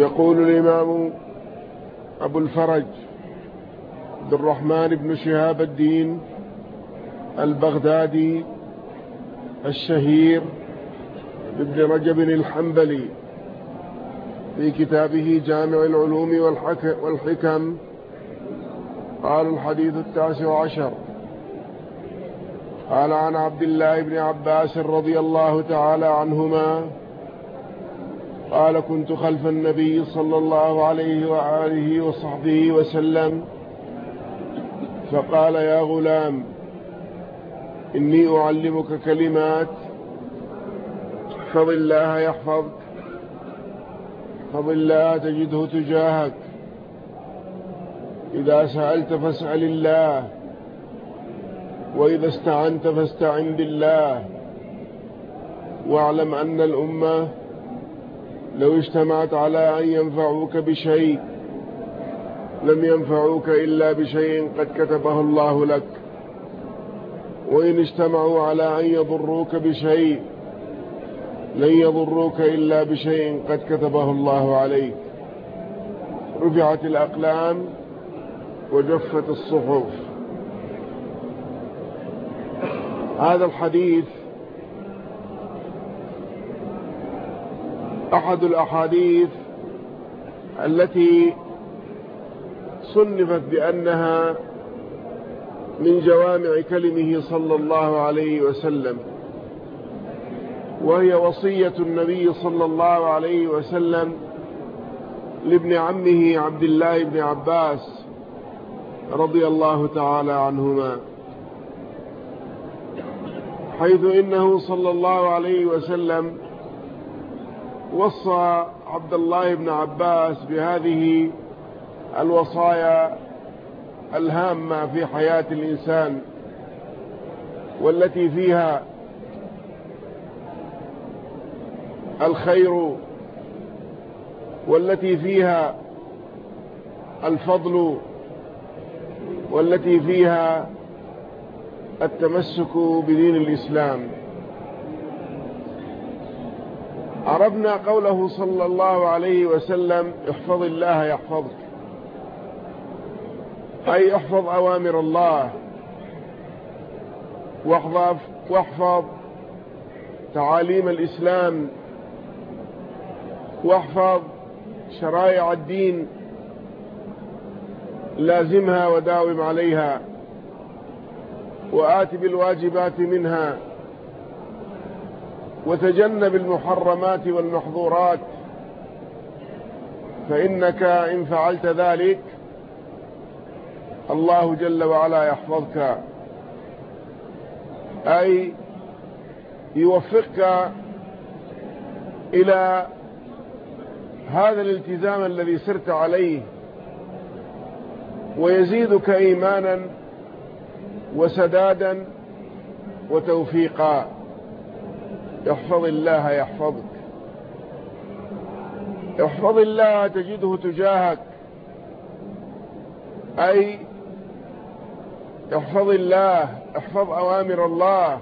يقول الإمام أبو الفرج عبد الرحمن بن شهاب الدين البغدادي الشهير ابن رجب الحنبلي في كتابه جامع العلوم والحكم قال الحديث التاسع عشر. قال عن عبد الله بن عباس رضي الله تعالى عنهما قال كنت خلف النبي صلى الله عليه وآله وصحبه وسلم. فقال يا غلام إني أعلمك كلمات احفظ الله يحفظك احفظ الله تجده تجاهك. إذا سألت فاسأل الله وإذا استعنت فاستعن بالله. واعلم أن الأمة لو اجتمعت على أن ينفعوك بشيء لم ينفعوك إلا بشيء قد كتبه الله لك. وإن اجتمعوا على أن يضروك بشيء لن يضروك إلا بشيء قد كتبه الله عليك. رفعت الأقلام وجفت الصحف. هذا الحديث أحد الأحاديث التي صنفت بأنها من جوامع كلمه صلى الله عليه وسلم وهي وصية النبي صلى الله عليه وسلم لابن عمه عبد الله بن عباس رضي الله تعالى عنهما. حيث إنه صلى الله عليه وسلم وصى عبد الله بن عباس بهذه الوصايا الهامة في حياة الإنسان والتي فيها الخير والتي فيها الفضل والتي فيها التمسك بدين الإسلام. عرفنا قوله صلى الله عليه وسلم احفظ الله يحفظك. أي احفظ أوامر الله. واحفظ, واحفظ تعاليم الإسلام. واحفظ شرائع الدين. لازمها وداوم عليها. وآت بالواجبات منها. وتجنب المحرمات والمحظورات. فإنك إن فعلت ذلك الله جل وعلا يحفظك. أي يوفقك إلى هذا الالتزام الذي سرت عليه ويزيدك إيمانا وسدادا وتوفيقا. احفظ الله يحفظك. احفظ الله تجده تجاهك. أي احفظ الله احفظ أوامر الله.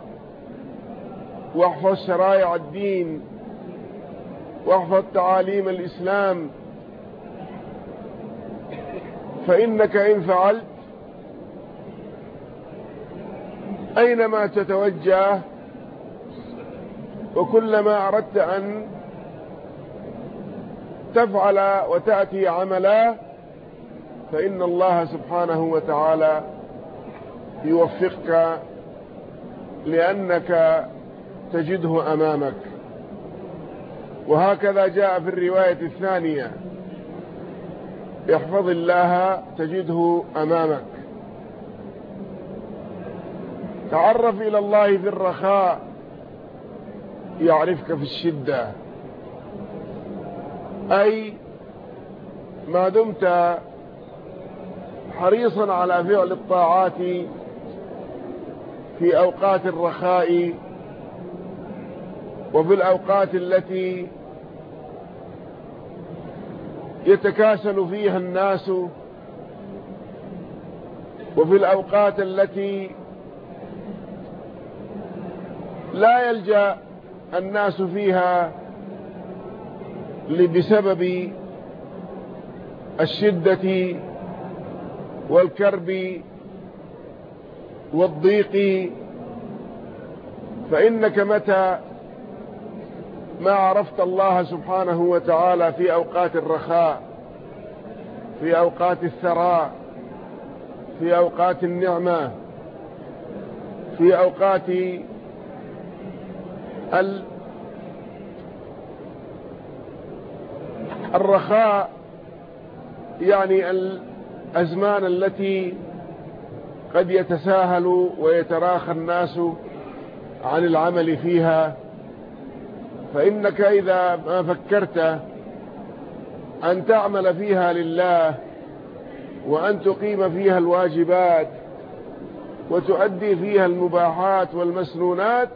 واحفظ شرائع الدين. واحفظ تعاليم الإسلام. فإنك إن فعلت أينما تتوجه وكلما أردت أن تفعل وتأتي عملا فإن الله سبحانه وتعالى يوفقك لأنك تجده أمامك. وهكذا جاء في الرواية الثانية احفظ الله تجده أمامك. تعرف إلى الله في الرخاء يعرفك في الشدة. أي ما دمت حريصا على فعل الطاعات في أوقات الرخاء وفي الأوقات التي يتكاسل فيها الناس وفي الأوقات التي لا يلجأ الناس فيها بسبب الشدة والكرب والضيق فإنك متى ما عرفت الله سبحانه وتعالى في أوقات الرخاء في أوقات الثراء في أوقات النعمة في أوقات الرخاء يعني الأزمان التي قد يتساهل ويتراخى الناس عن العمل فيها. فإنك إذا ما فكرت أن تعمل فيها لله وأن تقيم فيها الواجبات وتؤدي فيها المباحات والمسنونات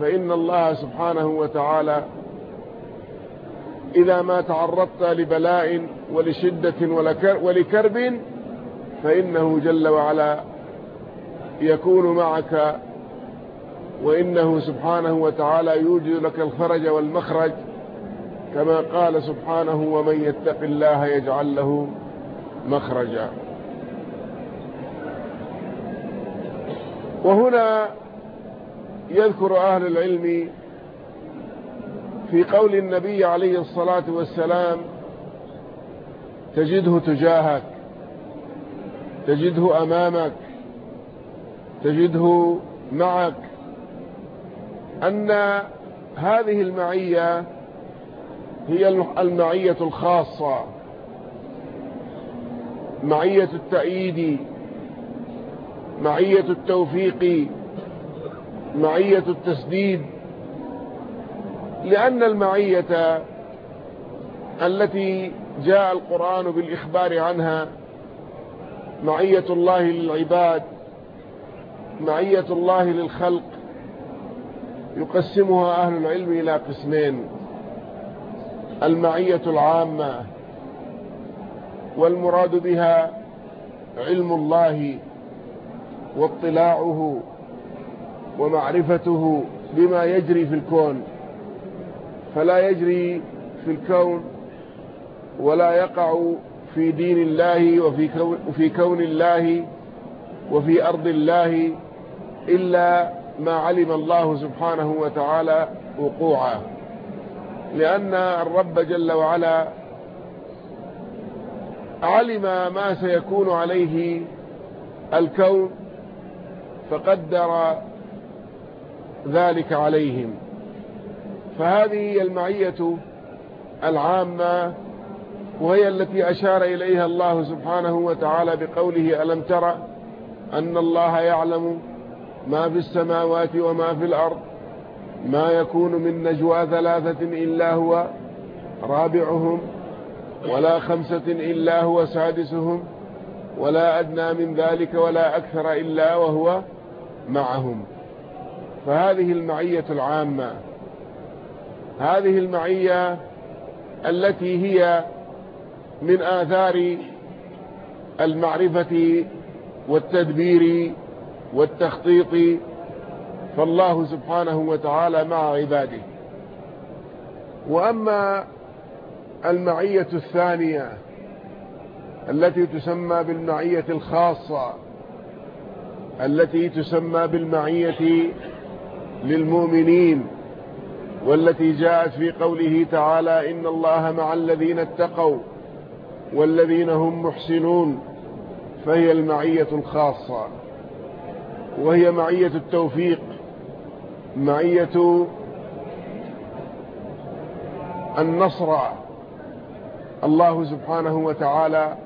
فإن الله سبحانه وتعالى إذا ما تعرضت لبلاء ولشدة ولكرب فإنه جل وعلا يكون معك وإنه سبحانه وتعالى يوجد لك الخرج والمخرج كما قال سبحانه ومن يتق الله يجعل له مخرجا. وهنا يذكر أهل العلم في قول النبي عليه الصلاة والسلام تجده تجاهك تجده أمامك تجده معك أن هذه المعية هي المعية الخاصة معية التأييد معية التوفيق معية التسديد لأن المعية التي جاء القرآن بالإخبار عنها معية الله للعباد معية الله للخلق يقسمها أهل العلم إلى قسمين المعية العامة والمراد بها علم الله واطلاعه ومعرفته بما يجري في الكون فلا يجري في الكون ولا يقع في دين الله وفي كون, وفي كون الله وفي أرض الله إلا ما علم الله سبحانه وتعالى وقوعه. لأن الرب جل وعلا علم ما سيكون عليه الكون فقدر ذلك عليهم. فهذه المعية العامة وهي التي أشار إليها الله سبحانه وتعالى بقوله ألم ترى أن الله يعلم ما في السماوات وما في الأرض؟ ما يكون من نجوى ثلاثة إلا هو رابعهم ولا خمسة إلا هو سادسهم ولا أدنى من ذلك ولا أكثر إلا وهو معهم. فهذه المعية العامة هذه المعية التي هي من آثار المعرفة والتدبير والتخطيط فالله سبحانه وتعالى مع عباده. وأما المعية الثانية التي تسمى بالمعية الخاصة التي تسمى بالمعية للمؤمنين والتي جاءت في قوله تعالى إن الله مع الذين اتقوا والذين هم محسنون فهي المعية الخاصة وهي معية التوفيق معية النصر. الله سبحانه وتعالى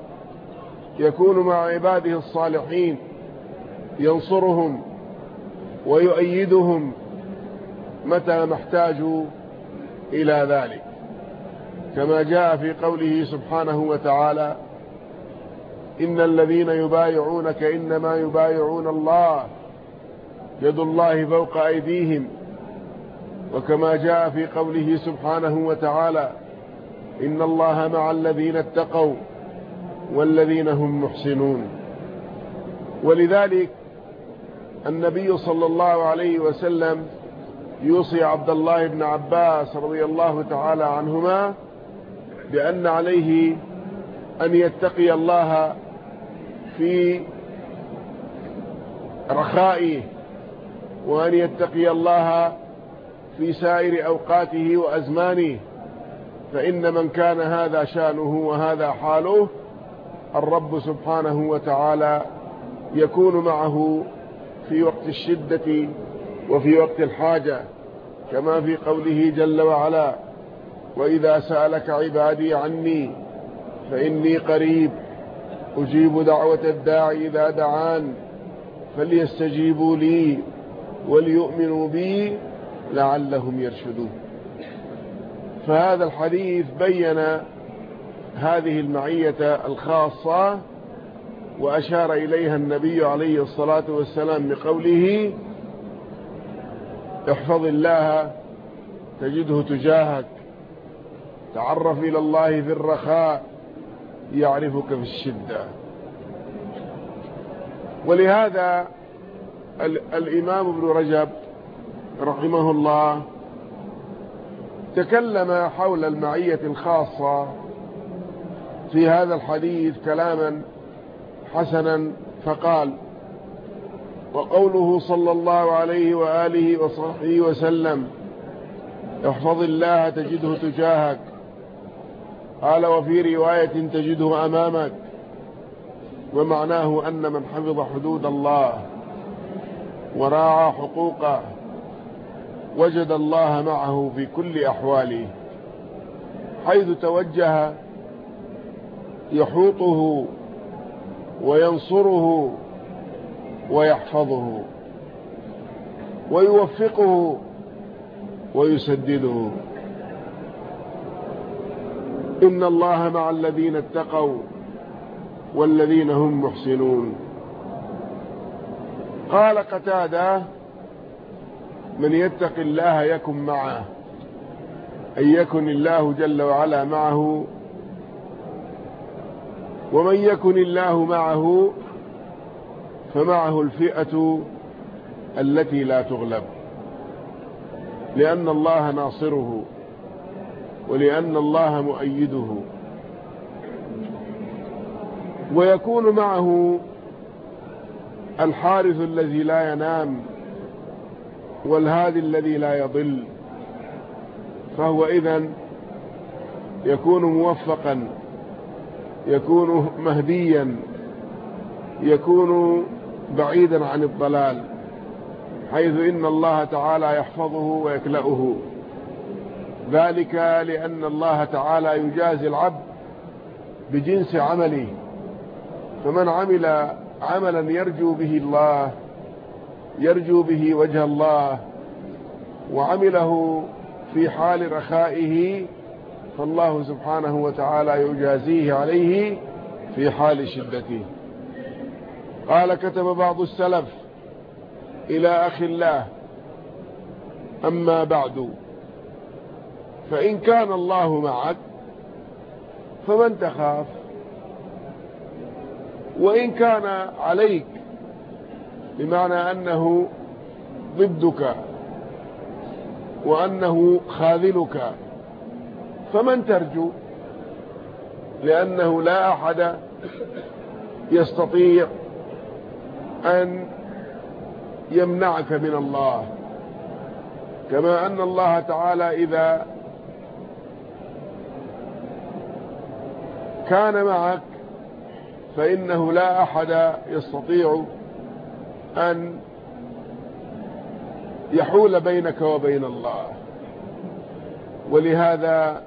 يكون مع عباده الصالحين ينصرهم ويؤيدهم متى ما احتاجوا إلى ذلك. كما جاء في قوله سبحانه وتعالى إن الذين يبايعونك إنما يبايعون الله يد الله فوق أيديهم. وكما جاء في قوله سبحانه وتعالى إن الله مع الذين اتقوا والذين هم محسنون. ولذلك النبي صلى الله عليه وسلم يوصي عبد الله بن عباس رضي الله تعالى عنهما بأن عليه أن يتقي الله في رخائه وأن يتقي الله في سائر أوقاته وأزمانه فإن من كان هذا شأنه وهذا حاله الرب سبحانه وتعالى يكون معه في وقت الشدة وفي وقت الحاجة كما في قوله جل وعلا وإذا سألك عبادي عني فإني قريب أجيب دعوة الداعي إذا دعان فليستجيبوا لي وليؤمنوا بي لعلهم يرشدون. فهذا الحديث بين هذه المعية الخاصة وأشار إليها النبي عليه الصلاة والسلام بقوله احفظ الله تجده تجاهك تعرف إلى الله في الرخاء يعرفك في الشدة. ولهذا الإمام ابن رجب رحمه الله تكلم حول المعية الخاصة في هذا الحديث كلاما حسنا فقال وقوله صلى الله عليه وآله وصحبه وسلم احفظ الله تجده تجاهك. قال وفي رواية تجده أمامك ومعناه أن من حفظ حدود الله وراعى حقوقه وجد الله معه في كل أحواله. حيث توجه يحوطه وينصره ويحفظه ويوفقه ويسدده. إن الله مع الذين اتقوا والذين هم محسنون. قال قتادة من يتق الله يكن معه أن يكن الله جل وعلا معه ومن يكن الله معه فمعه الفئة التي لا تغلب. لأن الله ناصره ولأن الله مؤيده. ويكون معه الحارث الذي لا ينام والهادي الذي لا يضل. فهو إذن يكون موفقا. يكون مهديا يكون بعيدا عن الضلال حيث إن الله تعالى يحفظه ويكلأه. ذلك لأن الله تعالى يجازي العبد بجنس عمله. فمن عمل عملا يرجو به الله يرجو به وجه الله وعمله في حال رخائه فالله سبحانه وتعالى يجازيه عليه في حال شدته. قال كتب بعض السلف إلى أخي الله أما بعد فإن كان الله معك فمن تخاف؟ وإن كان عليك بمعنى أنه ضدك وأنه خاذلك. فمن ترجو؟ لأنه لا أحد يستطيع أن يمنعك من الله. كما أن الله تعالى إذا كان معك فإنه لا أحد يستطيع أن يحول بينك وبين الله. ولهذا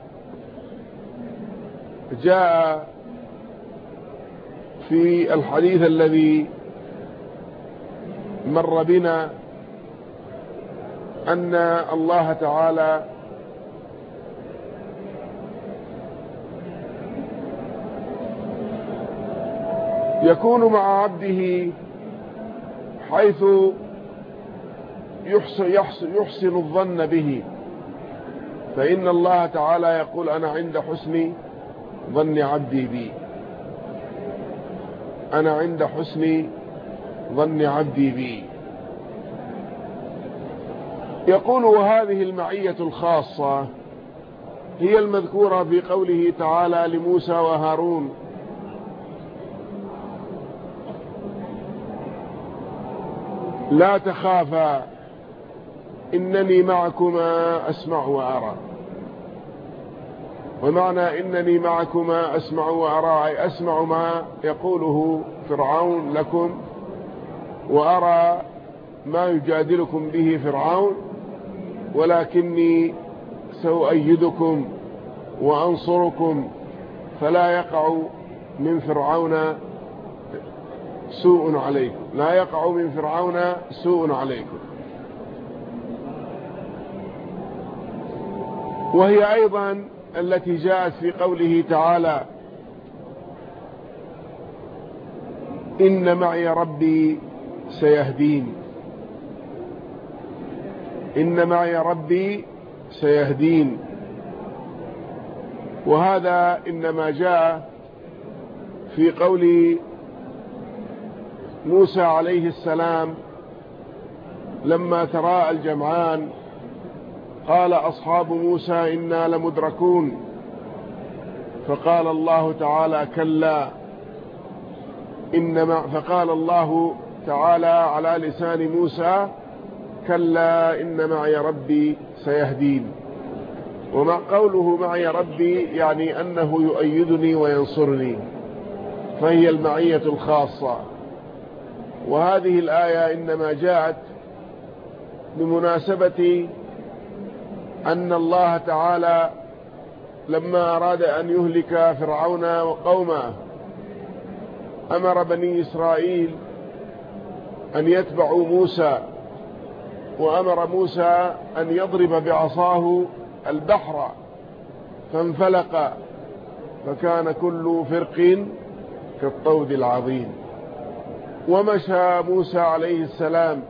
جاء في الحديث الذي مر بنا أن الله تعالى يكون مع عبده حيث يحسن, يحسن, يحسن الظن به. فإن الله تعالى يقول أنا عند حسن ظن عبدي بي. أنا عند حسن ظن عبدي بي. يقول وهذه المعية الخاصة هي المذكورة في قوله تعالى لموسى وهارون. لا تخافا إنني معكما أسمع وأرى. ومعنى إنني معكما أسمع وأرى أسمع ما يقوله فرعون لكم وأرى ما يجادلكم به فرعون ولكني سأؤيدكم وأنصركم فلا يقع من فرعون سوء عليكم لا يقع من فرعون سوء عليكم. وهي أيضا التي جاءت في قوله تعالى إن معي ربي سيهدين. إن معي ربي سيهدين. وهذا إنما جاء في قول موسى عليه السلام لما تراءى الجمعان قال أصحاب موسى إنا لمدركون. فقال الله تعالى كلا. إنما فقال الله تعالى على لسان موسى كلا إن معي ربي سيهدين. ومع قوله معي ربي يعني أنه يؤيدني وينصرني. فهي المعية الخاصة. وهذه الآية إنما جاءت بمناسبة أن الله تعالى لما أراد أن يهلك فرعون وقومه أمر بني إسرائيل أن يتبعوا موسى وأمر موسى أن يضرب بعصاه البحر فانفلق فكان كل فرق كالطود العظيم. ومشى موسى عليه السلام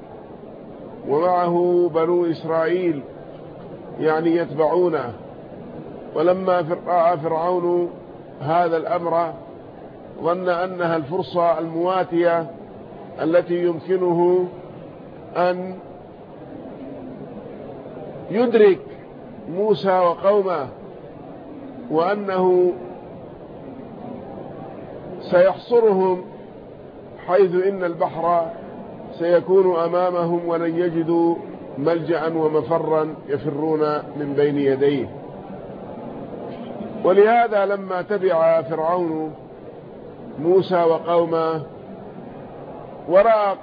ومعه بنو إسرائيل يعني يتبعونه. ولما رأى فرعون هذا الأمر ظن أنها الفرصة المواتية التي يمكنه أن يدرك موسى وقومه وأنه سيحصرهم حيث إن البحر سيكون أمامهم ولن يجدوا ملجأ ومفرا يفرون من بين يديه. ولهذا لما تبع فرعون موسى وقومه ورأى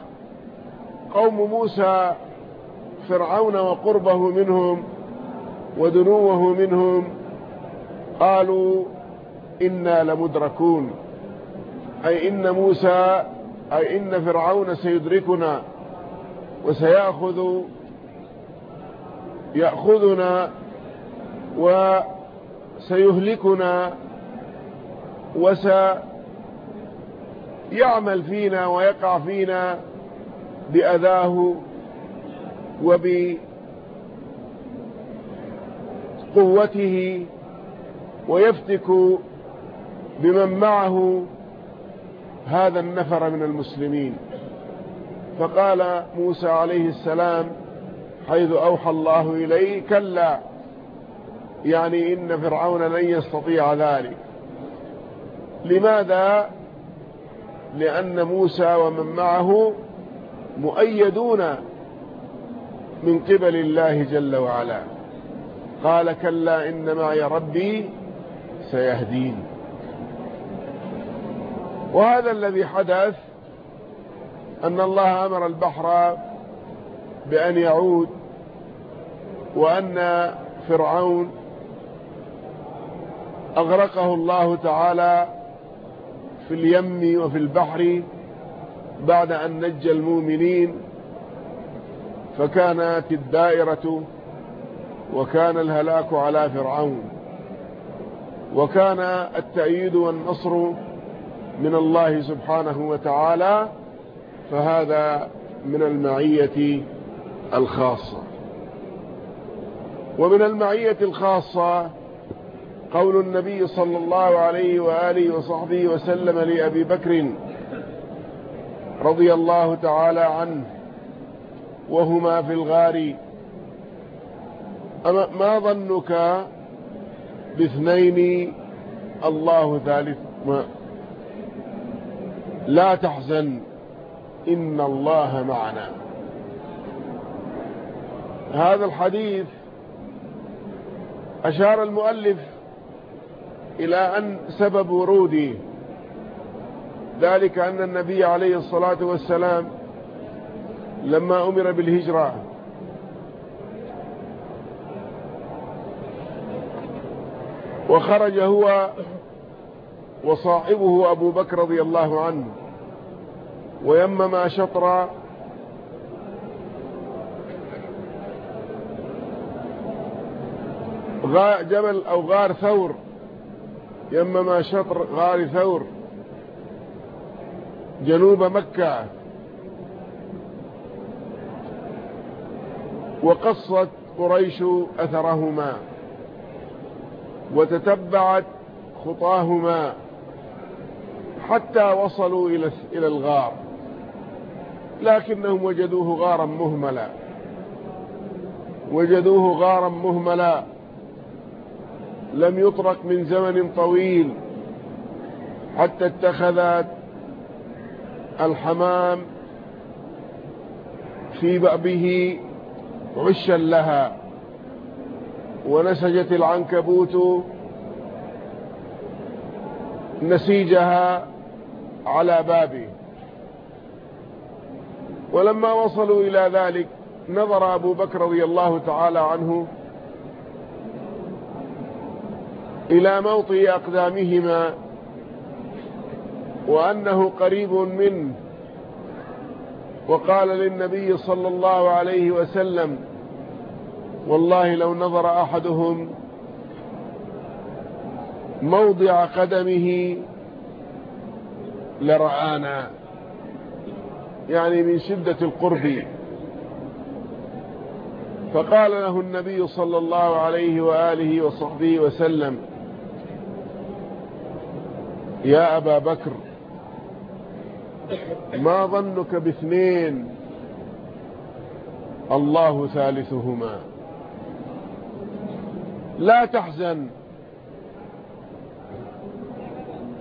قوم موسى فرعون وقربه منهم ودنوه منهم قالوا إنا لمدركون. أي إن موسى أي إن فرعون سيدركنا وسيأخذ يأخذنا وسيهلكنا وسيعمل فينا ويقع فينا بأذاه وبقوته ويفتك بمن معه هذا النفر من المسلمين. فقال موسى عليه السلام حيث أوحى الله إليه كلا يعني إن فرعون لن يستطيع ذلك. لماذا؟ لأن موسى ومن معه مؤيدون من قبل الله جل وعلا. قال كلا إن معي ربي سيهدين. وهذا الذي حدث أن الله أمر البحر بأن يعود وأن فرعون أغرقه الله تعالى في اليم وفي البحر بعد أن نجى المؤمنين فكانت الدائرة وكان الهلاك على فرعون. وكان التأييد والنصر من الله سبحانه وتعالى فهذا من المعية الخاصة. ومن المعية الخاصة قول النبي صلى الله عليه وآله وصحبه وسلم لأبي بكر رضي الله تعالى عنه وهما في الغار. أما ما ظنك باثنين الله ثالث؟ ما لا تحزن إن الله معنا. هذا الحديث أشار المؤلف إلى أن سبب وروده ذلك أن النبي عليه الصلاة والسلام لما أمر بالهجرة وخرج هو وصاحبه أبو بكر رضي الله عنه ويمم شطر جبل أو غار ثور يمم شطر غار ثور جنوب مكة. وقصت قريش أثرهما وتتبعت خطاهما حتى وصلوا إلى الغار. لكنهم وجدوه غارا مهملا. وجدوه غارا مهملا. لم يطرق من زمن طويل حتى اتخذت الحمام في بأبه عشا لها ونسجت العنكبوت نسيجها على بابه. ولما وصلوا إلى ذلك نظر أبو بكر رضي الله تعالى عنه إلى موطئ أقدامهما وأنه قريب منه وقال للنبي صلى الله عليه وسلم والله لو نظر أحدهم موضع قدمه لرآنا يعني من شدة القرب. فقال له النبي صلى الله عليه وآله وصحبه وسلم يا أبا بكر ما ظنك باثنين؟ الله ثالثهما. لا تحزن.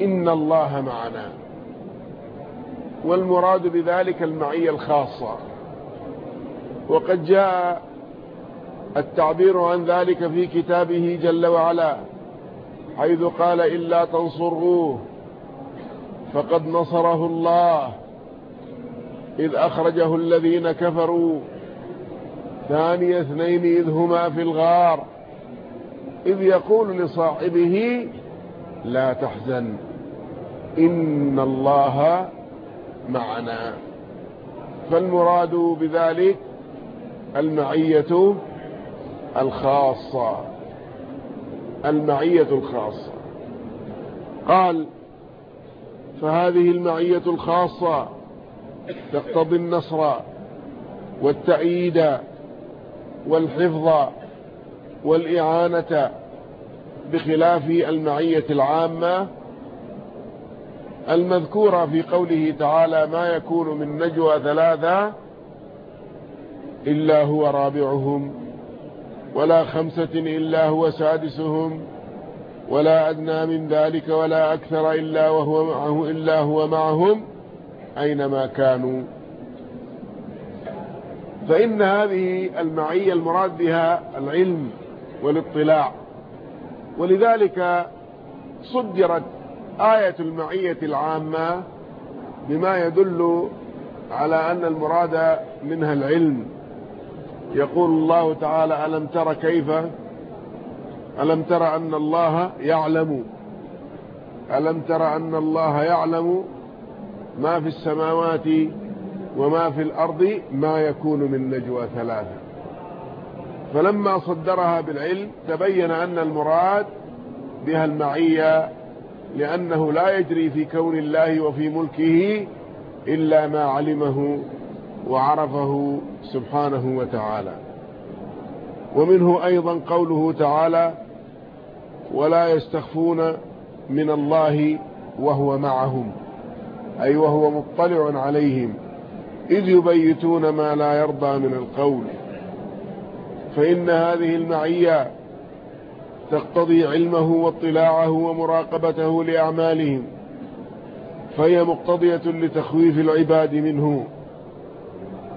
إن الله معنا. والمراد بذلك المعية الخاصة. وقد جاء التعبير عن ذلك في كتابه جل وعلا حيث قال إلا تنصروه. فقد نصره الله إذ أخرجه الذين كفروا. ثاني اثنين إذ هما في الغار إذ يقول لصاحبه لا تحزن إن الله معنا. فالمراد بذلك المعية الخاصة المعية الخاصة. قال فهذه المعية الخاصة تقتضي النصر والتأييد والحفظ والإعانة بخلاف المعية العامة المذكورة في قوله تعالى ما يكون من نجوى ثلاثة إلا هو رابعهم ولا خمسة إلا هو سادسهم ولا أدنى من ذلك ولا أكثر إلا وهو معه إلا هو معهم أينما كانوا. فإن هذه المعية المراد بها العلم والاطلاع. ولذلك صدرت آية المعية العامة بما يدل على أن المراد منها العلم. يقول الله تعالى ألم تر كيف ألم تر أن الله يعلم؟ ألم تر أن الله يعلم ما في السماوات وما في الأرض ما يكون من نجوى ثلاثة؟ فلما صدرها بالعلم تبين أن المراد بها المعية لأنه لا يجري في كون الله وفي ملكه إلا ما علمه وعرفه سبحانه وتعالى. ومنه أيضا قوله تعالى ولا يستخفون من الله وهو معهم. أي وهو مطلع عليهم. إذ يبيتون ما لا يرضى من القول. فإن هذه المعية تقتضي علمه واطلاعه ومراقبته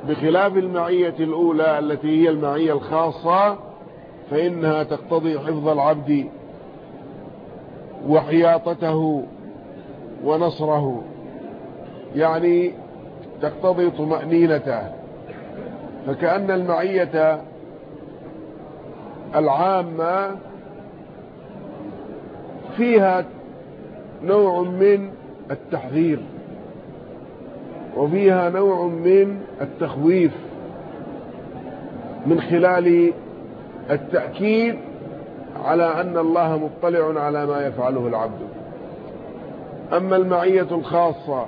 بخلاف المعية الأولى التي هي المعية الخاصة فإنها تقتضي حفظ العبد وحياطته ونصره. يعني تقتضي طمأنينته. فكأن المعية العامة فيها نوع من التحذير. وفيها نوع من التخويف من خلال التأكيد على أن الله مطلع على ما يفعله العبد. أما المعية الخاصة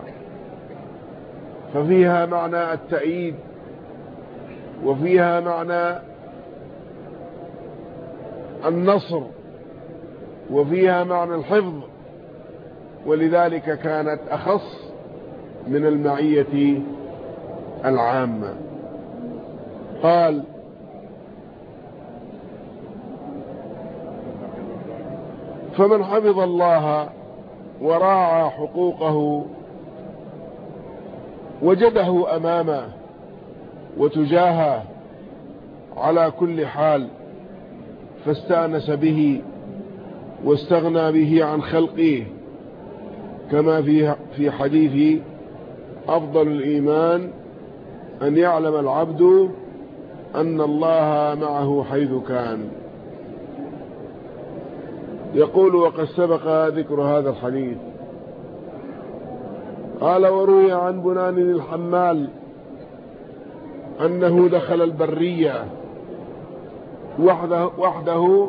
ففيها معنى التأييد وفيها معنى النصر وفيها معنى الحفظ ولذلك كانت أخص من المعية العامة. قال فمن حفظ الله وراعى حقوقه وجده أمامه وتجاهه على كل حال فاستأنس به واستغنى به عن خلقه كما في في حديث أفضل الإيمان أن يعلم العبد أن الله معه حيث كان. يقول وقد سبق ذكر هذا الحديث. قال وروي عن بنان الحمال أنه دخل البرية وحده, وحده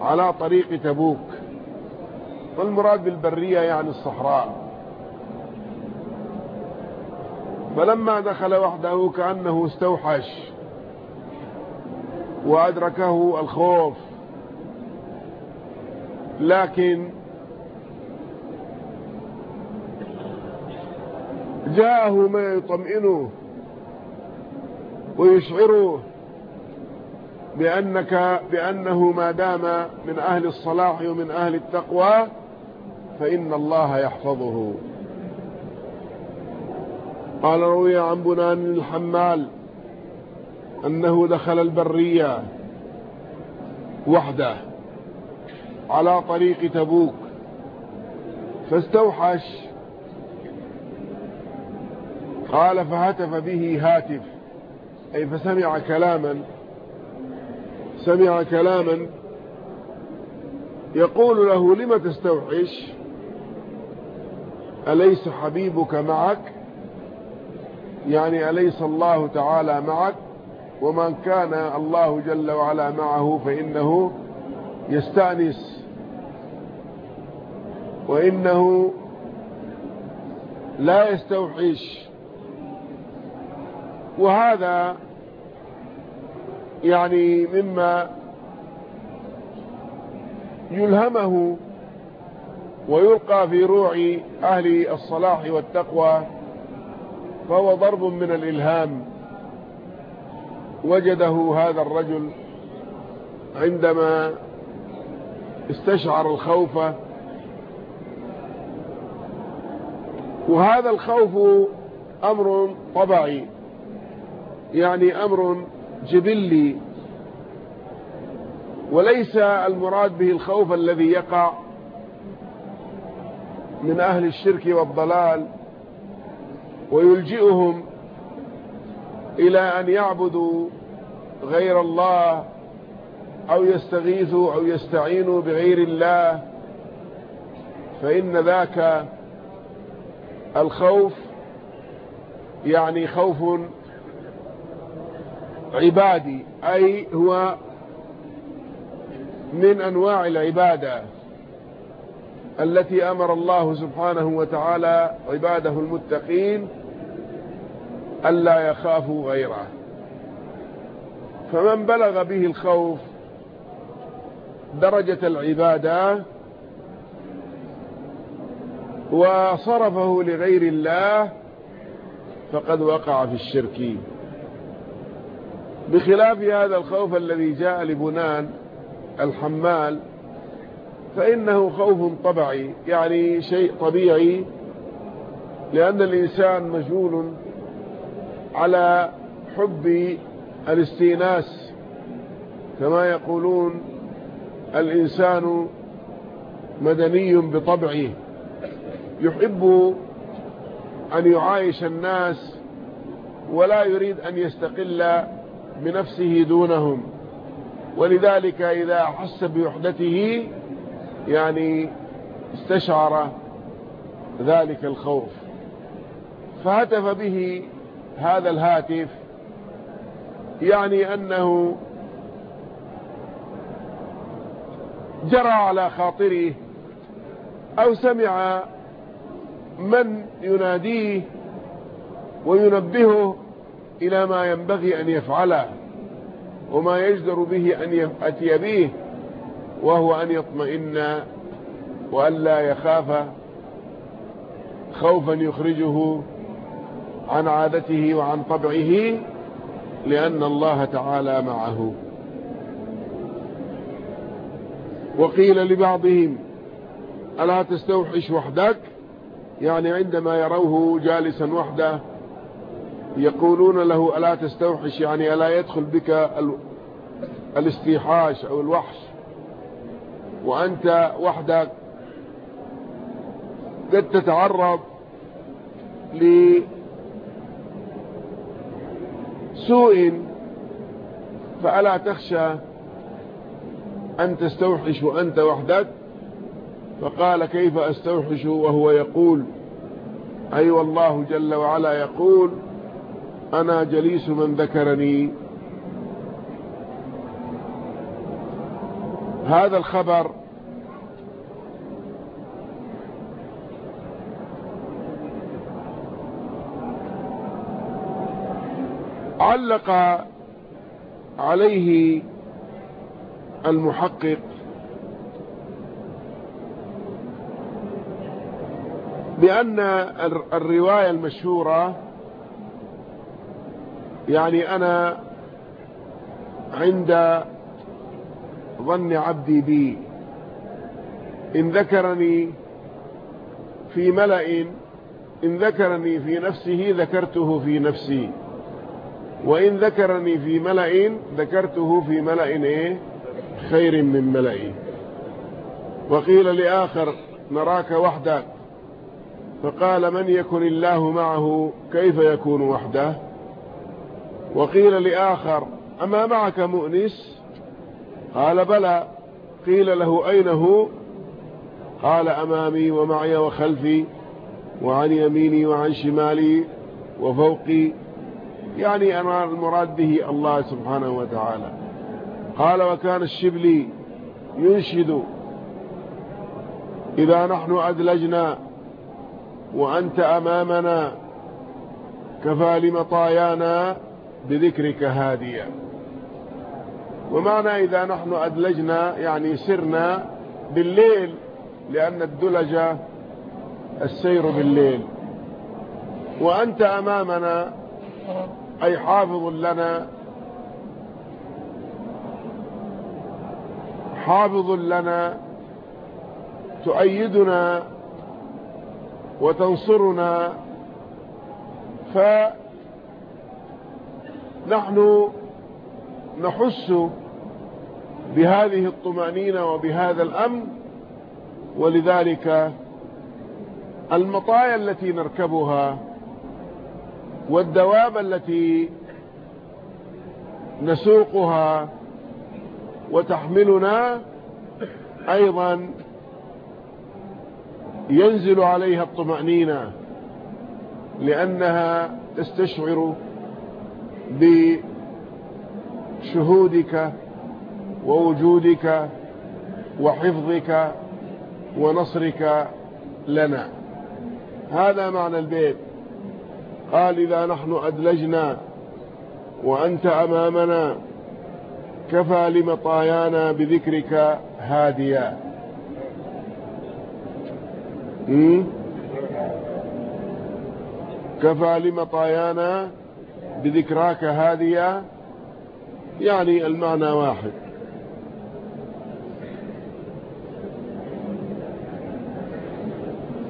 على طريق تبوك. والمراد بالبرية يعني الصحراء. فلما دخل وحده كأنه استوحش وأدركه الخوف. لكن جاءه ما يطمئنه ويشعره بأنك بأنه ما دام من أهل الصلاح ومن أهل التقوى فإن الله يحفظه. قال روي عن بنان الحمال أنه دخل البرية وحده على طريق تبوك فاستوحش. قال فهتف به هاتف أي فسمع كلاما سمع كلاما يقول له لم تستوحش؟ أليس حبيبك معك؟ يعني أليس الله تعالى معك؟ ومن كان الله جل وعلا معه فإنه يستأنس. وإنه لا يستوحش. وهذا يعني مما يلهمه ويلقى في روع أهل الصلاح والتقوى فهو ضرب من الإلهام. وجده هذا الرجل عندما استشعر الخوف. وهذا الخوف أمر طبعي يعني أمر جبلي. وليس المراد به الخوف الذي يقع من أهل الشرك والضلال. ويلجئهم إلى أن يعبدوا غير الله أو يستغيثوا أو يستعينوا بغير الله فإن ذاك الخوف يعني خوف عبادي أي هو من أنواع العبادة التي أمر الله سبحانه وتعالى عباده المتقين ألا يخافوا غيره. فمن بلغ به الخوف درجة العبادة وصرفه لغير الله فقد وقع في الشرك. بخلاف هذا الخوف الذي جاء لبنان الحمال فإنه خوف طبعي يعني شيء طبيعي لأن الإنسان مجهول على حب الاستئناس كما يقولون الإنسان مدني بطبعه. يحب أن يعايش الناس ولا يريد أن يستقل بنفسه دونهم. ولذلك إذا أحس بوحدته يعني استشعر ذلك الخوف فهتف به هذا الهاتف يعني أنه جرى على خاطره أو سمع من يناديه وينبهه إلى ما ينبغي أن يفعله وما يجدر به أن يأتي به وهو أن يطمئن وأن لا يخاف خوفا يخرجه عن عادته وعن طبعه لأن الله تعالى معه. وقيل لبعضهم ألا تستوحش وحدك؟ يعني عندما يروه جالسا وحده يقولون له ألا تستوحش؟ يعني ألا يدخل بك الاستيحاش أو الوحش؟ وأنت وحدك قد تتعرض لسوء فألا تخشى أن تستوحش وأنت وحدك. فقال كيف أستوحش؟ وهو يقول أي أيوة والله جل وعلا يقول أنا جليس من ذكرني. هذا الخبر علق عليه المحقق بأن الرواية المشهورة يعني أنا عند ظن عبدي بي إن ذكرني في ملأ إن ذكرني في نفسه ذكرته في نفسي. وإن ذكرني في ملأ ذكرته في ملأ إيه؟ خير من ملأ. وقيل لآخر نراك وحدك. فقال من يكن الله معه؟ كيف يكون وحده؟ وقيل لآخر أما معك مؤنس؟ قال بلى. قيل له أين هو؟ قال أمامي ومعي وخلفي وعن يميني وعن شمالي وفوقي يعني أنا المراد به الله سبحانه وتعالى. قال وكان الشبلي ينشد إذا نحن أدلجنا وأنت أمامنا كفى لمطايانا بذكرك هاديا. ومعنى إذا نحن أدلجنا يعني سرنا بالليل لأن الدلج السير بالليل. وأنت أمامنا أي حافظ لنا؟ حافظ لنا تؤيدنا وتنصرنا. فنحن نحس بهذه الطمأنينة وبهذا الأمن ولذلك المطايا التي نركبها والدواب التي نسوقها وتحملنا أيضا ينزل عليها الطمأنينة لأنها تستشعر بشهودك ووجودك وحفظك ونصرك لنا. هذا معنى البيت. قال إذا نحن أدلجنا وأنت أمامنا كفى لمطايانا بذكرك هاديا. كفى لمطايانا بذكراك هاديا. يعني المعنى واحد.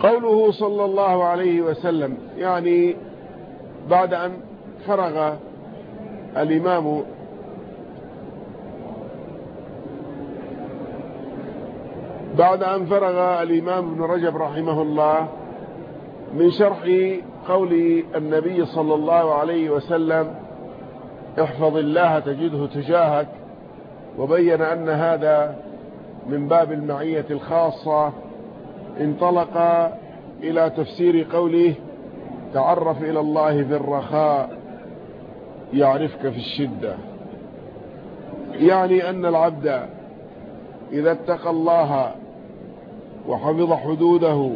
قوله صلى الله عليه وسلم يعني بعد أن فرغ الإمام بعد أن فرغ الإمام ابن رجب رحمه الله من شرح قول النبي صلى الله عليه وسلم احفظ الله تجده تجاهك وبين أن هذا من باب المعية الخاصة انطلق إلى تفسير قوله تعرف إلى الله في الرخاء يعرفك في الشدة. يعني أن العبد إذا اتقى الله وحفظ حدوده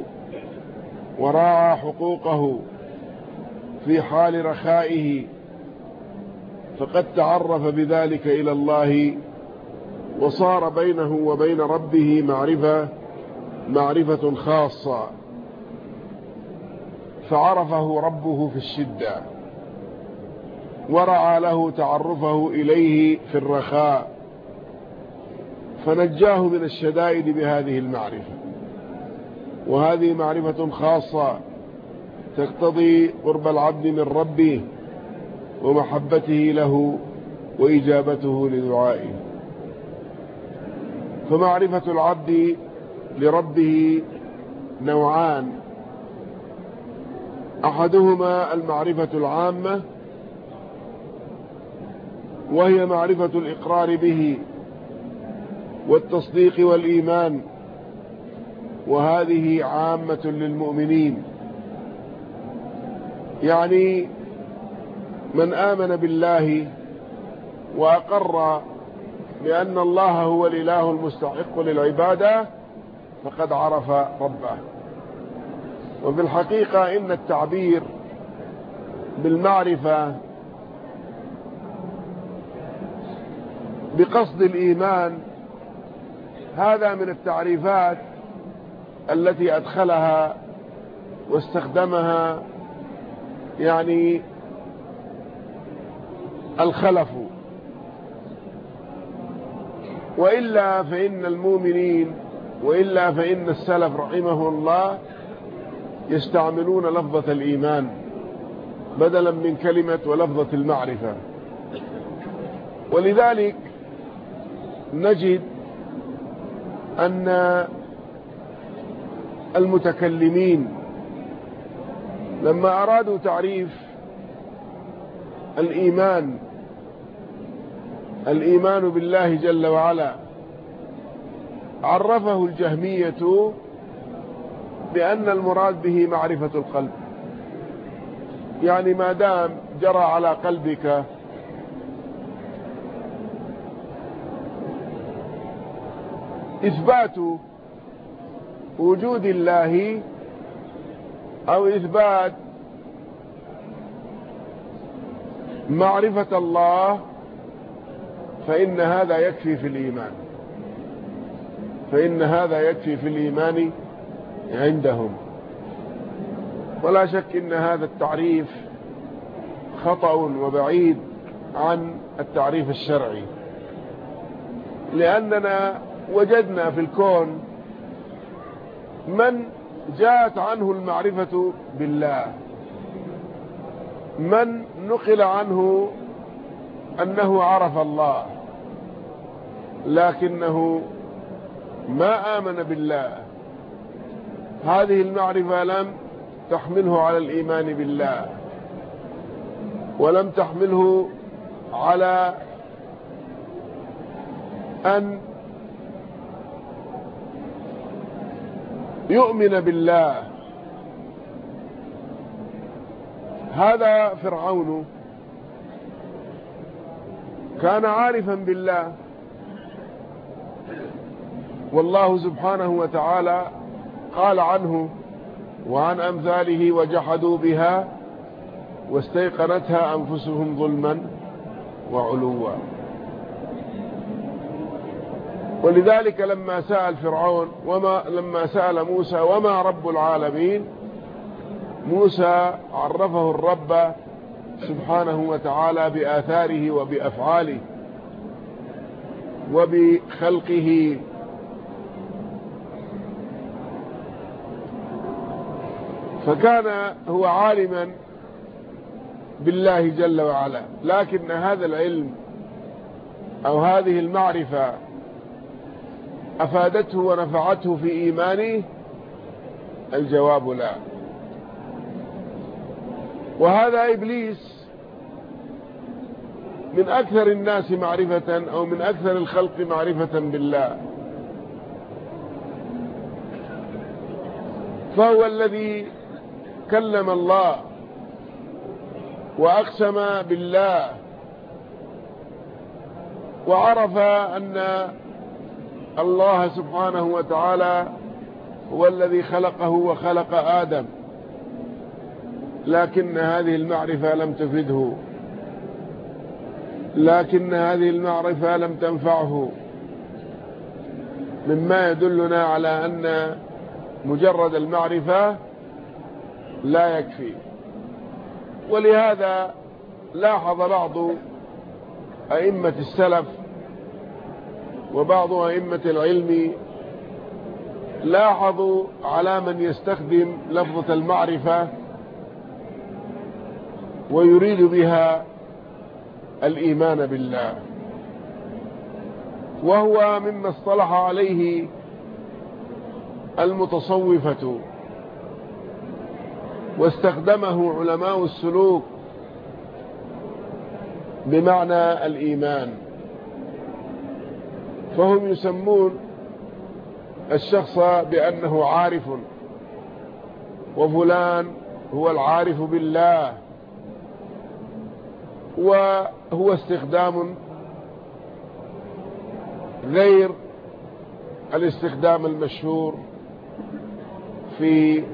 وراعى حقوقه في حال رخائه فقد تعرف بذلك إلى الله وصار بينه وبين ربه معرفة معرفة خاصة. فعرفه ربه في الشدة. ورعى له تعرفه إليه في الرخاء. فنجاه من الشدائد بهذه المعرفة. وهذه معرفة خاصة تقتضي قرب العبد من ربه ومحبته له وإجابته لدعائه. فمعرفة العبد لربه نوعان. أحدهما المعرفة العامة وهي معرفة الإقرار به والتصديق والإيمان وهذه عامة للمؤمنين. يعني من آمن بالله وأقر بأن الله هو الإله المستحق للعبادة فقد عرف ربه. وفي الحقيقة إن التعبير بالمعرفة بقصد الإيمان هذا من التعريفات التي أدخلها واستخدمها يعني الخلف. وإلا فإن المؤمنين وإلا فإن السلف رحمه الله يستعملون لفظة الإيمان بدلا من كلمة ولفظة المعرفة. ولذلك نجد أن المتكلمين لما أرادوا تعريف الإيمان الإيمان بالله جل وعلا عرفه الجهمية بأن المراد به معرفة القلب. يعني ما دام جرى على قلبك إثبات وجود الله أو إثبات معرفة الله فإن هذا يكفي في الإيمان. فإن هذا يكفي في الإيمان عندهم. ولا شك إن هذا التعريف خطأ وبعيد عن التعريف الشرعي. لأننا وجدنا في الكون من جاءت عنه المعرفة بالله. من نقل عنه أنه عرف الله. لكنه ما آمن بالله. هذه المعرفة لم تحمله على الإيمان بالله ولم تحمله على أن يؤمن بالله. هذا فرعون كان عارفا بالله والله سبحانه وتعالى قال عنه وعن أمثاله وجحدوا بها واستيقنتها أنفسهم ظلما وعلوا. ولذلك لما سأل فرعون وما لما سأل موسى وما رب العالمين موسى عرفه الرب سبحانه وتعالى بآثاره وبأفعاله وبخلقه فكان هو عالما بالله جل وعلا. لكن هذا العلم أو هذه المعرفة أفادته ونفعته في إيمانه الجواب لا. وهذا إبليس من أكثر الناس معرفة أو من أكثر الخلق معرفة بالله. فهو الذي كلم الله وأقسم بالله وعرف أن الله سبحانه وتعالى هو الذي خلقه وخلق آدم لكن هذه المعرفة لم تفده. لكن هذه المعرفة لم تنفعه. مما يدلنا على أن مجرد المعرفة لا يكفي. ولهذا لاحظ بعض أئمة السلف وبعض أئمة العلم لاحظوا على من يستخدم لفظة المعرفة ويريد بها الإيمان بالله. وهو مما اصطلح عليه المتصوفة. واستخدمه علماء السلوك بمعنى الإيمان. فهم يسمون الشخص بأنه عارف وفلان هو العارف بالله وهو استخدام غير الاستخدام المشهور في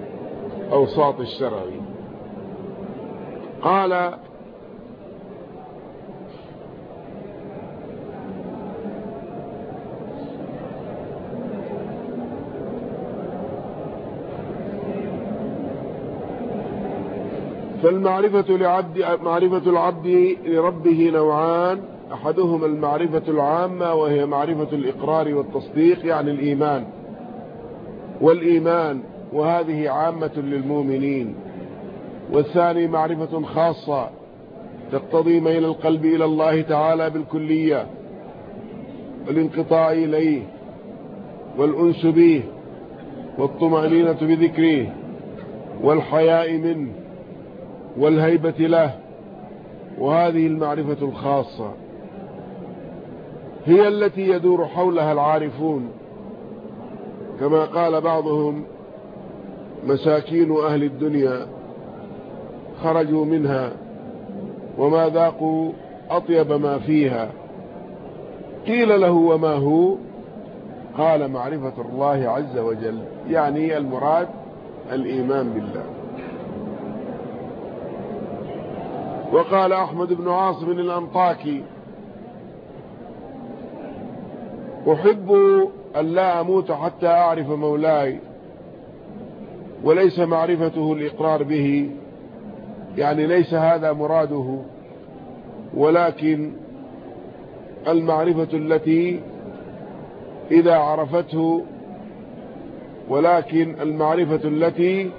أوساط الشرعي. قال فالمعرفة لعبد معرفة العبد لربه نوعان أحدهما المعرفة العامة وهي معرفة الإقرار والتصديق يعني الإيمان. والإيمان وهذه عامة للمؤمنين. والثاني معرفة خاصة تقتضي ميل القلب إلى الله تعالى بالكلية والانقطاع إليه والأنس به والطمأنينة بذكره والحياء منه والهيبة له. وهذه المعرفة الخاصة هي التي يدور حولها العارفون. كما قال بعضهم مساكين أهل الدنيا خرجوا منها وما ذاقوا أطيب ما فيها. قيل له وما هو؟ قال معرفة الله عز وجل يعني المراد الإيمان بالله. وقال أحمد بن عاصم الأنطاكي أحب أن لا أموت حتى أعرف مولاي. وليس معرفته الإقرار به. يعني ليس هذا مراده ولكن المعرفة التي إذا عرفته ولكن المعرفة التي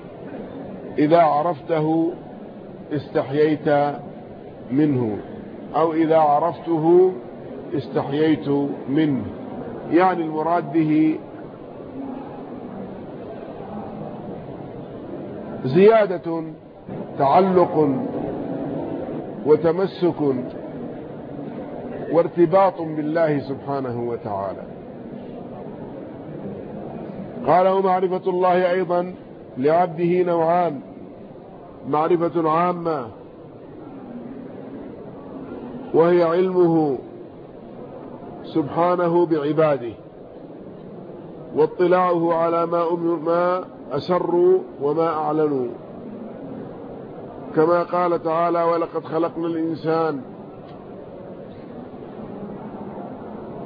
إذا عرفته استحييت منه أو إذا عرفته استحييت منه. يعني المراد به زيادة تعلق وتمسك وارتباط بالله سبحانه وتعالى. قال معرفة الله أيضا لعبده نوعان معرفة عامة وهي علمه سبحانه بعباده واطلاعه على ما, ما أسروا وما أعلنوا. كما قال تعالى ولقد خلقنا الإنسان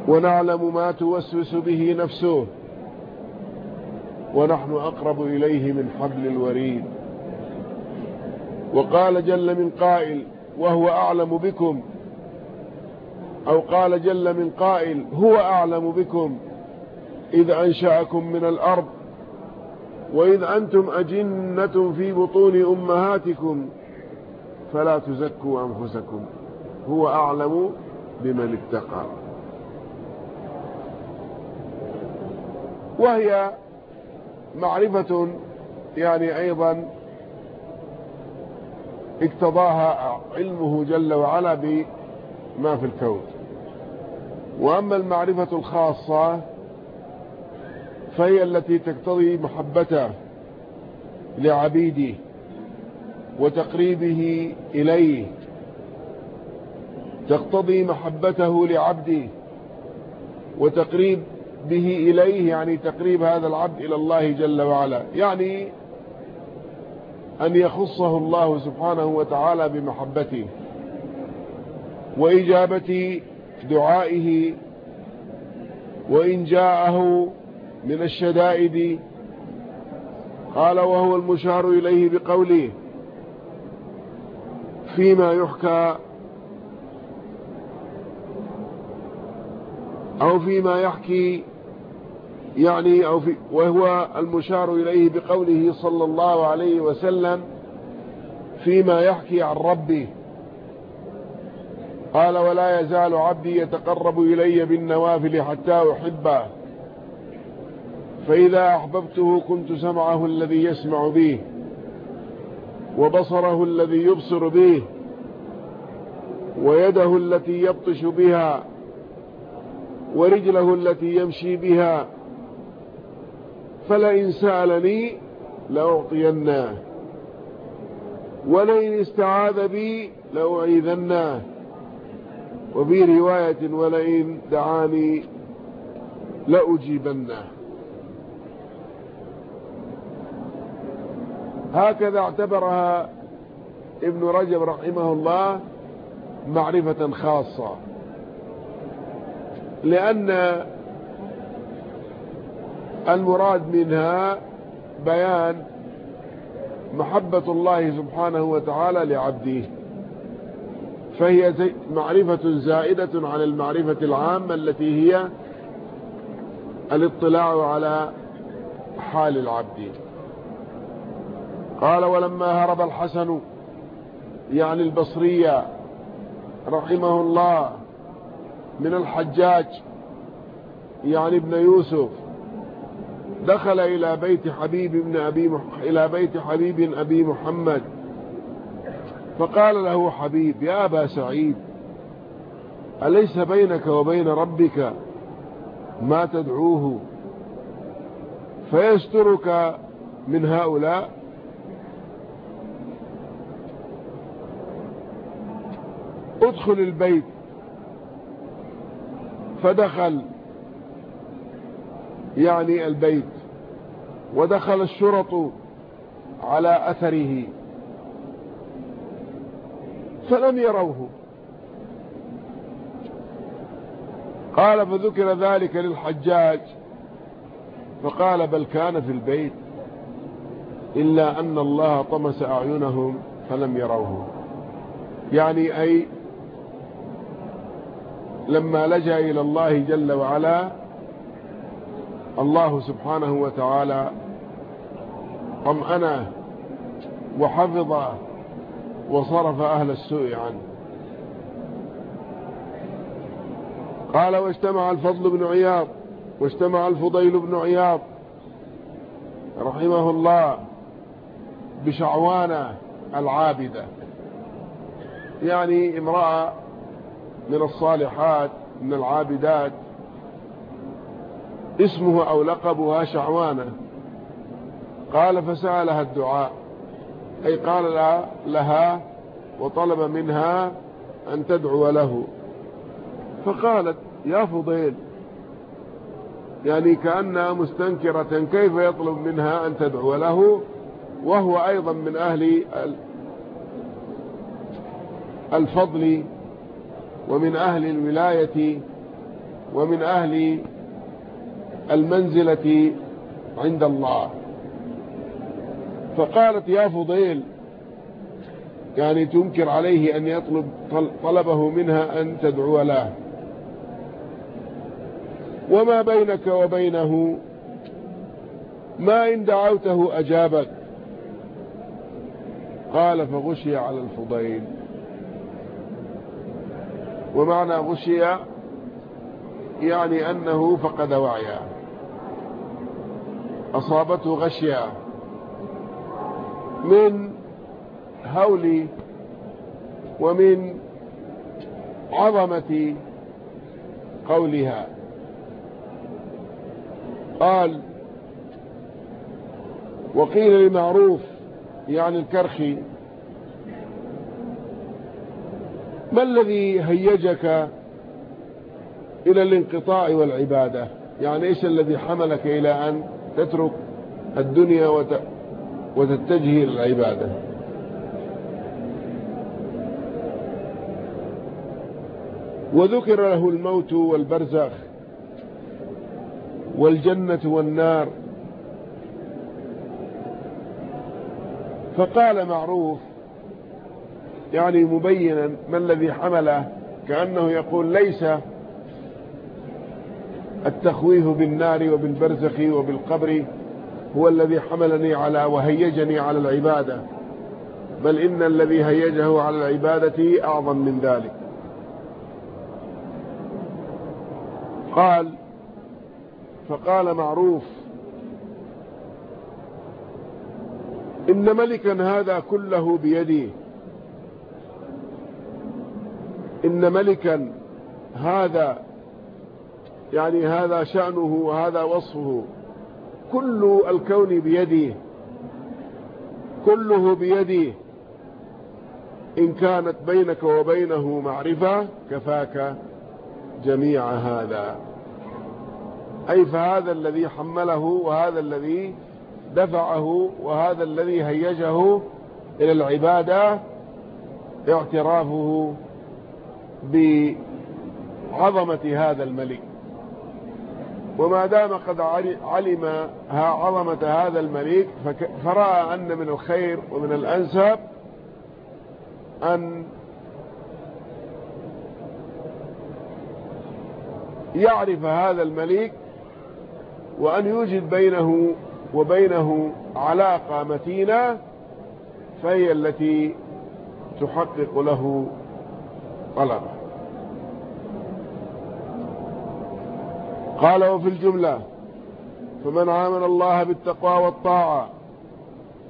ونعلم ما توسوس به نفسه ونحن أقرب إليه من حبل الوريد. وقال جل من قائل وهو أعلم بكم. أو قال جل من قائل هو أعلم بكم إذ أنشأكم من الأرض وإذ أنتم أجنة في بطون أمهاتكم فلا تزكوا أنفسكم هو أعلم بمن اتقى. وهي معرفة يعني أيضا اقتضاها علمه جل وعلا بما في الكون. وأما المعرفة الخاصة فهي التي تقتضي محبته لعبيده وتقريبه إليه. تقتضي محبته لعبده وتقريب به إليه يعني تقريب هذا العبد إلى الله جل وعلا. يعني أن يخصه الله سبحانه وتعالى بمحبته وإجابة دعائه وإن جاءه من الشدائد. قال وهو المشار إليه بقوله فيما يحكى أو فيما يحكي يعني أو في وهو المشار إليه بقوله صلى الله عليه وسلم فيما يحكي عن ربه قال ولا يزال عبدي يتقرب إلي بالنوافل حتى أحبه. فإذا أحببته كنت سمعه الذي يسمع به وبصره الذي يبصر به ويده التي يبطش بها ورجله التي يمشي بها فلئن سألني لأعطيناه ولئن استعاذ بي لأعيذناه وفي رواية ولئن دعاني لأجيبنه هكذا اعتبرها ابن رجب رحمه الله معرفة خاصة. لأن المراد منها بيان محبة الله سبحانه وتعالى لعبده. فهي معرفة زائدة عن المعرفة العامة التي هي الاطلاع على حال العبد. قال ولما هرب الحسن يعني البصرية رحمه الله من الحجاج يعني ابن يوسف دخل إلى بيت حبيب ابن أبي. إلى بيت حبيب أبي محمد فقال له حبيب يا أبا سعيد أليس بينك وبين ربك ما تدعوه فيسترك من هؤلاء ادخل البيت. فدخل يعني البيت. ودخل الشرط على أثره. فلم يروه. قال فذكر ذلك للحجاج. فقال بل كان في البيت إلا أن الله طمس أعينهم فلم يروه. يعني أي لما لجأ إلى الله جل وعلا الله سبحانه وتعالى طمأنه وحفظه وصرف أهل السوء عنه. قال واجتمع الفضل بن عياض واجتمع الفضيل بن عياض رحمه الله بشعوانة العابدة. يعني امرأة من الصالحات من العابدات. اسمه أو لقبها شعوانة. قال فسألها الدعاء. أي قال لها وطلب منها أن تدعو له. فقالت يا فضيل يعني كأنها مستنكرة كيف يطلب منها أن تدعو له؟ وهو أيضا من أهل الفضل ومن أهل الولاية ومن أهل المنزلة عند الله. فقالت يا فضيل يعني تنكر عليه أن يطلب طلبه منها أن تدعو له. وما بينك وبينه ما إن دعوته أجابك. قال فغشي على الفضيل. ومعنى غشي يعني أنه فقد وعيه أصابته غشية من هول ومن عظمة قولها. قال وقيل لمعروف يعني الكرخي ما الذي هيجك إلى الانقطاع والعبادة؟ يعني إيش الذي حملك إلى أن تترك الدنيا وتتجه إلى العبادة؟ وذكر له الموت والبرزخ والجنة والنار. فقال معروف يعني مبينا ما الذي حمله كأنه يقول ليس التخويف بالنار وبالبرزخ وبالقبر هو الذي حملني على وهيجني على العبادة بل إن الذي هيجه على العبادة أعظم من ذلك. قال فقال معروف إن ملكا هذا كله بيدي. إن ملكا هذا يعني هذا شأنه وهذا وصفه. كل الكون بيده كله بيده. إن كانت بينك وبينه معرفة كفاك جميع هذا. أي فهذا الذي حمله وهذا الذي دفعه وهذا الذي هيجه إلى العبادة اعترافه بعظمة هذا الملك. وما دام قد علم عظمة هذا الملك فرأى أن من الخير ومن الأنسب أن يعرف هذا الملك وأن يوجد بينه وبينه علاقة متينة فهي التي تحقق له طلبه قال وفي الجملة فمن عامل الله بالتقوى والطاعة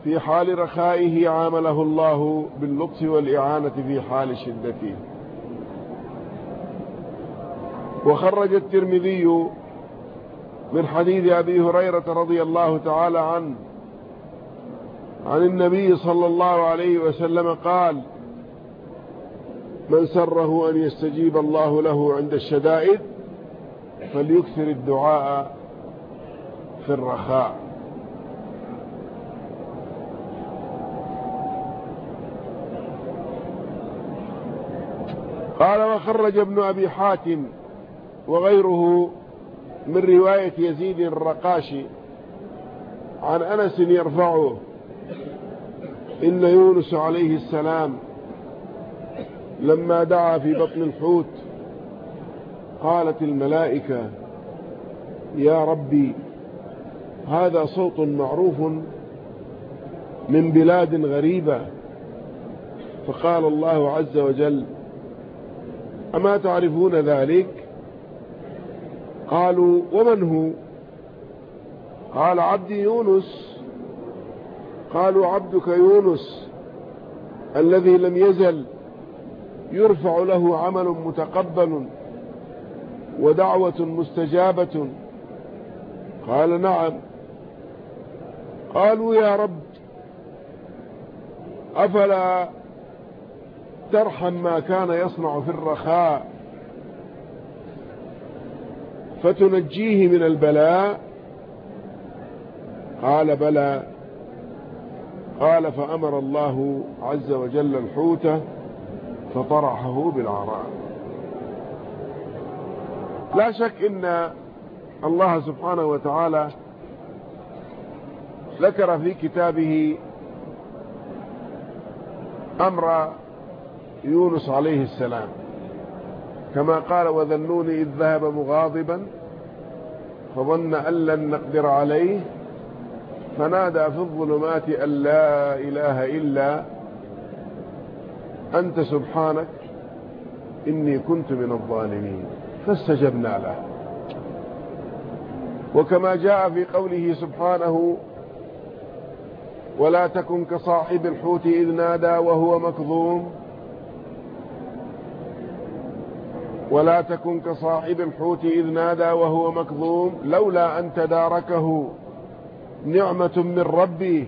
في حال رخائه عامله الله باللطف والإعانة في حال شدته. وخرج الترمذي من حديث أبي هريرة رضي الله تعالى عنه عن النبي صلى الله عليه وسلم قال من سره أن يستجيب الله له عند الشدائد فليكثر الدعاء في الرخاء. قال وخرج ابن أبي حاتم وغيره من رواية يزيد الرقاشي عن أنس يرفعه إن يونس عليه السلام لما دعا في بطن الحوت قالت الملائكة يا ربي هذا صوت معروف من بلاد غريبة. فقال الله عز وجل أما تعرفون ذلك؟ قالوا ومن هو؟ قال عبدي يونس. قالوا عبدك يونس الذي لم يزل يرفع له عمل متقبل ودعوة مستجابة. قال نعم. قالوا يا رب أفلا ترحم ما كان يصنع في الرخاء؟ فتنجيه من البلاء؟ قال بلى. قال فأمر الله عز وجل الحوت فطرحه بالعراء لا شك إن الله سبحانه وتعالى ذكر في كتابه أمر يونس عليه السلام. كما قال وذنون إذ ذهب مغاضبا فظن أن لن نقدر عليه فنادى في الظلمات أن لا إله إلا أنت سبحانك إني كنت من الظالمين. فاستجبنا له. وكما جاء في قوله سبحانه ولا تكن كصاحب الحوت إذ نادى وهو مكظوم. ولا تكن كصاحب الحوت إذ نادى وهو مكظوم. لولا أن تداركه نعمة من ربه